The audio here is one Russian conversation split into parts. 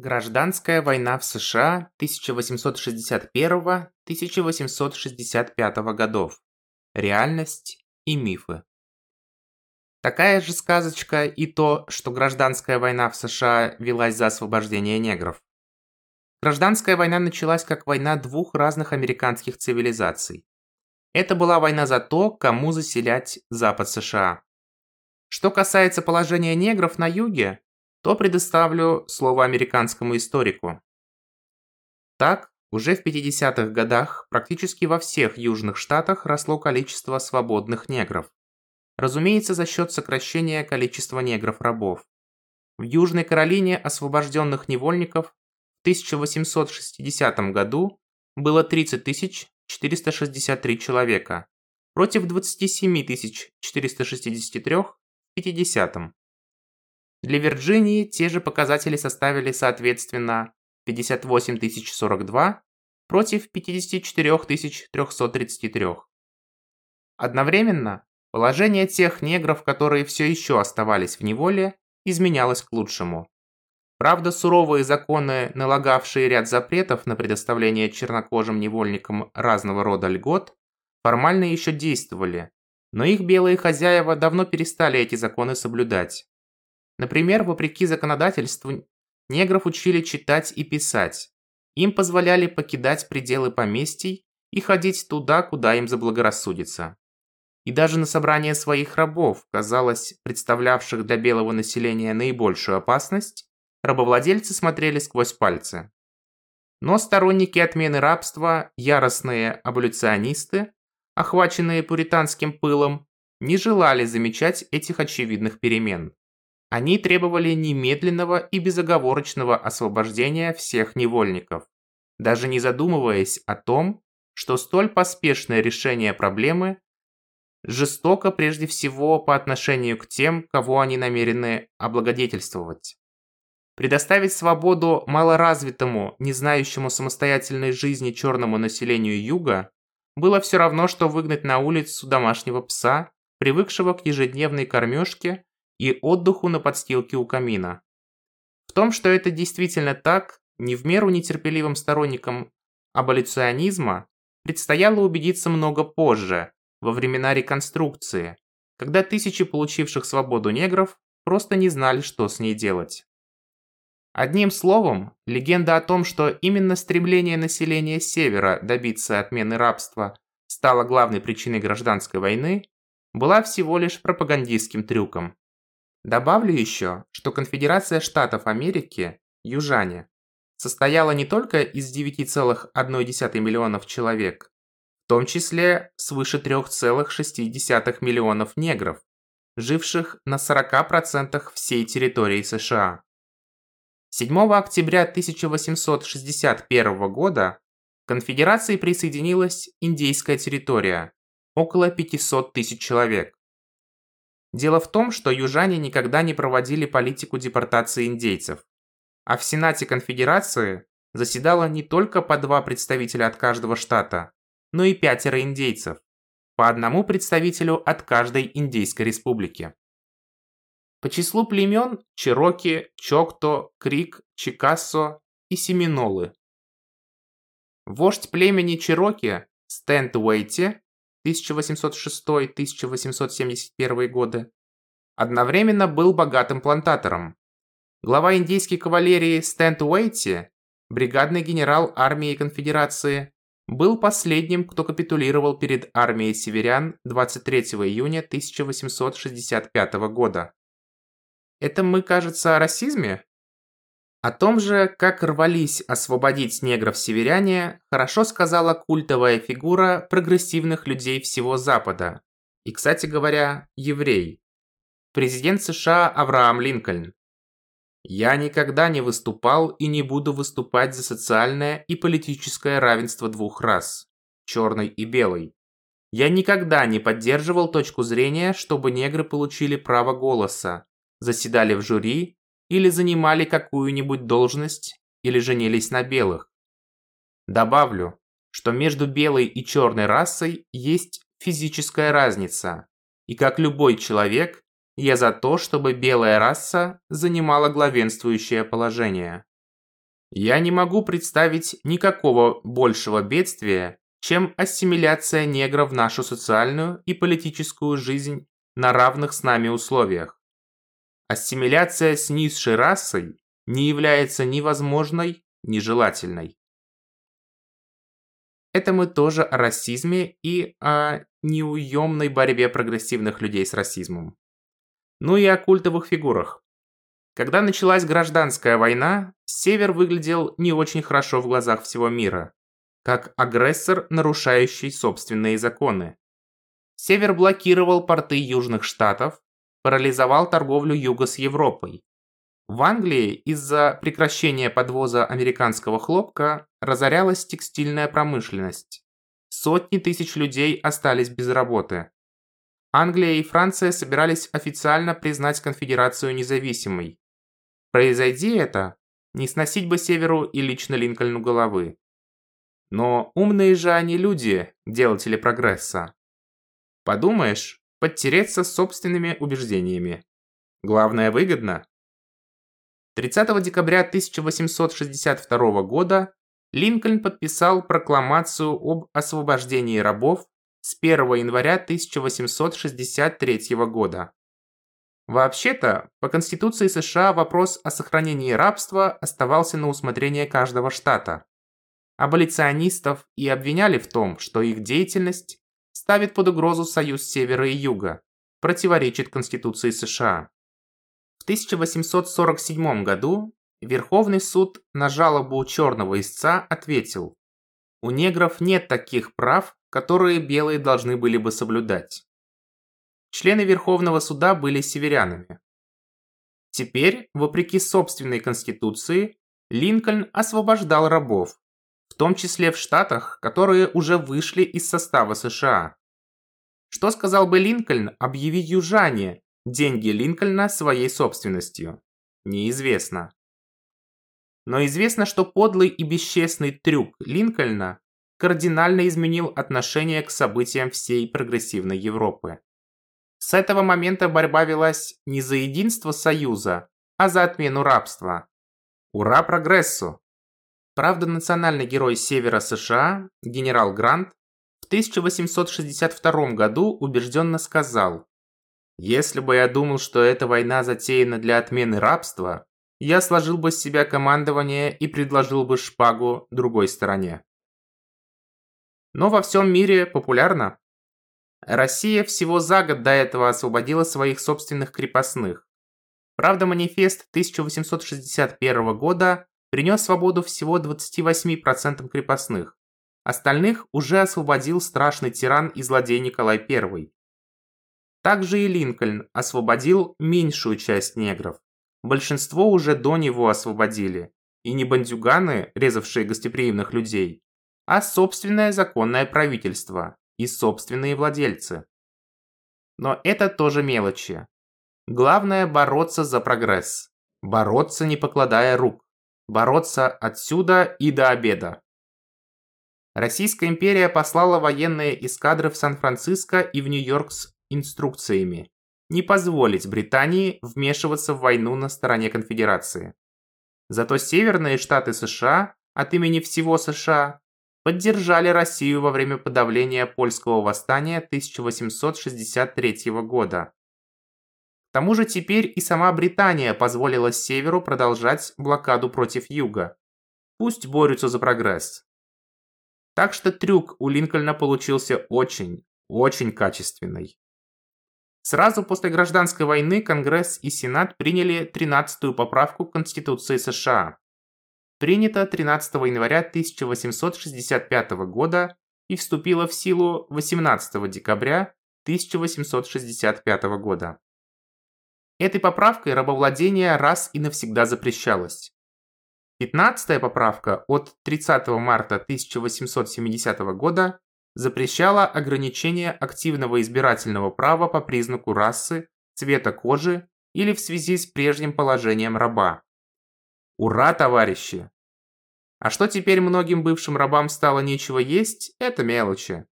Гражданская война в США 1861-1865 годов. Реальность и мифы. Такая же сказочка и то, что гражданская война в США велась за освобождение негров. Гражданская война началась как война двух разных американских цивилизаций. Это была война за то, кому заселять Запад США. Что касается положения негров на юге, то предоставлю слово американскому историку. Так, уже в 50-х годах практически во всех южных штатах росло количество свободных негров. Разумеется, за счет сокращения количества негров-рабов. В Южной Каролине освобожденных невольников в 1860 году было 30 463 человека против 27 463 в 50 -м. Для Вирджинии те же показатели составили соответственно 58 042 против 54 333. Одновременно положение тех негров, которые все еще оставались в неволе, изменялось к лучшему. Правда, суровые законы, налагавшие ряд запретов на предоставление чернокожим невольникам разного рода льгот, формально еще действовали, но их белые хозяева давно перестали эти законы соблюдать. Например, вопреки законодательству, негров учили читать и писать. Им позволяли покидать пределы поместий и ходить туда, куда им заблагорассудится. И даже на собрание своих рабов, казалось, представлявших для белого населения наибольшую опасность, рабовладельцы смотрели сквозь пальцы. Но сторонники отмены рабства, яростные аболюционисты, охваченные пуританским пылом, не желали замечать этих очевидных перемен. Они требовали немедленного и безоговорочного освобождения всех невольников, даже не задумываясь о том, что столь поспешное решение проблемы жестоко прежде всего по отношению к тем, кого они намерены облагодетельствовать. Предоставить свободу малоразвитому, не знающему самостоятельной жизни черному населению Юга было все равно, что выгнать на улицу домашнего пса, привыкшего к ежедневной кормежке и отдыху на подстилке у камина. В том, что это действительно так, не в меру нетерпеливым сторонникам аболиционизма предстояло убедиться много позже, во времена реконструкции, когда тысячи получивших свободу негров просто не знали, что с ней делать. Одним словом, легенда о том, что именно стремление населения Севера добиться отмены рабства стало главной причиной гражданской войны, была всего лишь пропагандистским трюком. Добавлю еще, что Конфедерация Штатов Америки, южане, состояла не только из 9,1 миллионов человек, в том числе свыше 3,6 миллионов негров, живших на 40% всей территории США. 7 октября 1861 года к конфедерации присоединилась индейская территория, около 500 тысяч человек. Дело в том, что южане никогда не проводили политику депортации индейцев. А в Сенате Конфедерации заседало не только по два представителя от каждого штата, но и пятеро индейцев. По одному представителю от каждой индейской республики. По числу племен – Чироки, Чокто, Крик, Чикассо и Семинолы. Вождь племени Чироки Стэнд Уэйти 1806-1871 годы, одновременно был богатым плантатором. Глава индейской кавалерии Стэнд Уэйти, бригадный генерал армии конфедерации, был последним, кто капитулировал перед армией северян 23 июня 1865 года. Это мы, кажется, о расизме? О том же, как рвались освободить негров северяне, хорошо сказала культовая фигура прогрессивных людей всего Запада. И, кстати говоря, еврей. Президент США Авраам Линкольн. Я никогда не выступал и не буду выступать за социальное и политическое равенство двух рас – черной и белой. Я никогда не поддерживал точку зрения, чтобы негры получили право голоса, заседали в жюри или занимали какую-нибудь должность, или женились на белых. Добавлю, что между белой и черной расой есть физическая разница, и как любой человек, я за то, чтобы белая раса занимала главенствующее положение. Я не могу представить никакого большего бедствия, чем ассимиляция негра в нашу социальную и политическую жизнь на равных с нами условиях. Ассимиляция с низшей расой не является ни возможной, ни желательной. Это мы тоже о расизме и о неуемной борьбе прогрессивных людей с расизмом. Ну и о культовых фигурах. Когда началась гражданская война, Север выглядел не очень хорошо в глазах всего мира, как агрессор, нарушающий собственные законы. Север блокировал порты Южных Штатов, парализовал торговлю Юга с Европой. В Англии из-за прекращения подвоза американского хлопка разорялась текстильная промышленность. Сотни тысяч людей остались без работы. Англия и Франция собирались официально признать конфедерацию независимой. Произойди это, не сносить бы Северу и лично Линкольну головы. Но умные же они люди, делатели прогресса. Подумаешь, подтереться собственными убеждениями. Главное выгодно. 30 декабря 1862 года Линкольн подписал прокламацию об освобождении рабов с 1 января 1863 года. Вообще-то, по Конституции США вопрос о сохранении рабства оставался на усмотрение каждого штата. Аболиционистов и обвиняли в том, что их деятельность ставит под угрозу союз Севера и Юга, противоречит Конституции США. В 1847 году Верховный суд на жалобу черного истца ответил, у негров нет таких прав, которые белые должны были бы соблюдать. Члены Верховного суда были северянами. Теперь, вопреки собственной конституции, Линкольн освобождал рабов, в том числе в штатах, которые уже вышли из состава США. Что сказал бы Линкольн, объяви южане деньги Линкольна своей собственностью? Неизвестно. Но известно, что подлый и бесчестный трюк Линкольна кардинально изменил отношение к событиям всей прогрессивной Европы. С этого момента борьба велась не за единство Союза, а за отмену рабства. Ура прогрессу! Правда, национальный герой Севера США, генерал Грант, в 1862 году убежденно сказал «Если бы я думал, что эта война затеяна для отмены рабства, я сложил бы с себя командование и предложил бы шпагу другой стороне». Но во всем мире популярно. Россия всего за год до этого освободила своих собственных крепостных. Правда, манифест 1861 года принес свободу всего 28% крепостных. Остальных уже освободил страшный тиран и злодей Николай I. Также и Линкольн освободил меньшую часть негров. Большинство уже до него освободили. И не бандюганы, резавшие гостеприимных людей, а собственное законное правительство и собственные владельцы. Но это тоже мелочи. Главное бороться за прогресс. Бороться не покладая рук. Бороться отсюда и до обеда. Российская империя послала военные эскадры в Сан-Франциско и в Нью-Йорк с инструкциями не позволить Британии вмешиваться в войну на стороне конфедерации. Зато северные штаты США от имени всего США поддержали Россию во время подавления польского восстания 1863 года. К тому же теперь и сама Британия позволила Северу продолжать блокаду против Юга. Пусть борются за прогресс. Так что трюк у Линкольна получился очень, очень качественный. Сразу после гражданской войны Конгресс и Сенат приняли 13-ю поправку к Конституции США. Принята 13 января 1865 года и вступила в силу 18 декабря 1865 года. Этой поправкой рабовладение раз и навсегда запрещалось. 15 поправка от 30 марта 1870 года запрещала ограничение активного избирательного права по признаку расы, цвета кожи или в связи с прежним положением раба. Ура, товарищи! А что теперь многим бывшим рабам стало нечего есть, это мелочи.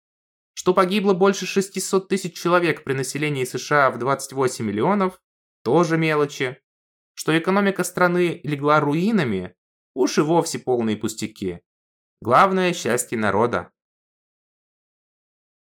Что погибло больше 600 тысяч человек при населении США в 28 миллионов, тоже мелочи. Что экономика страны легла руинами, уж и вовсе полные пустяки. Главное – счастье народа.